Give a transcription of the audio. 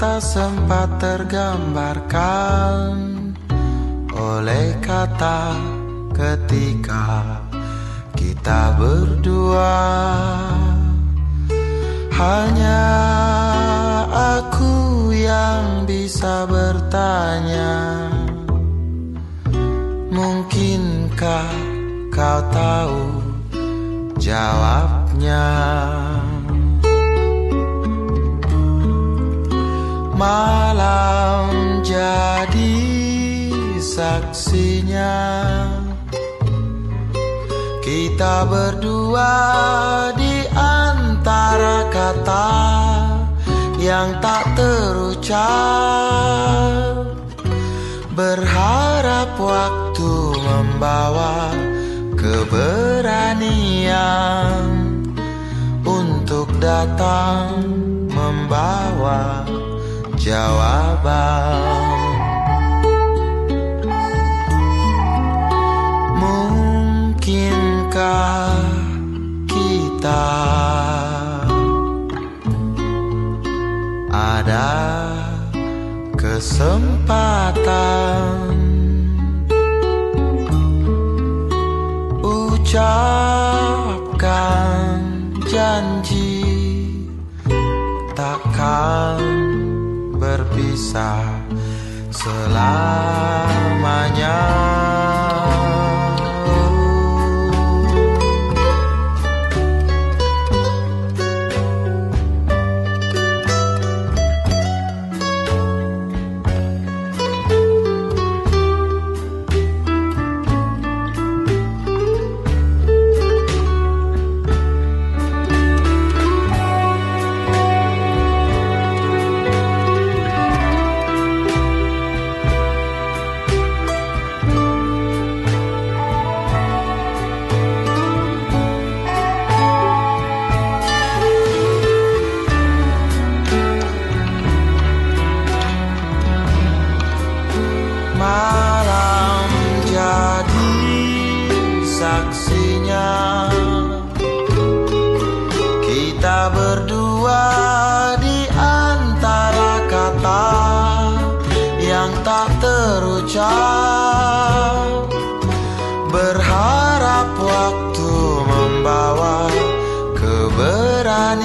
tak sempat tergambarkan oleh kata ketika kita berdua. Hanya aku yang bisa bertanya Mungkinkah kau tahu jawabnya Malam jadi saksinya. Kita berdua di antara kata yang tak terucap. Berharap waktu membawa keberanian Untuk datang membawa jawaban. Mungkinkah kita ada kesempatan ucapkan janji takkan berpisah selamanya. Saksinya. Kita berdua di antara kata Yang tak terucap. Berharap waktu membawa keberanian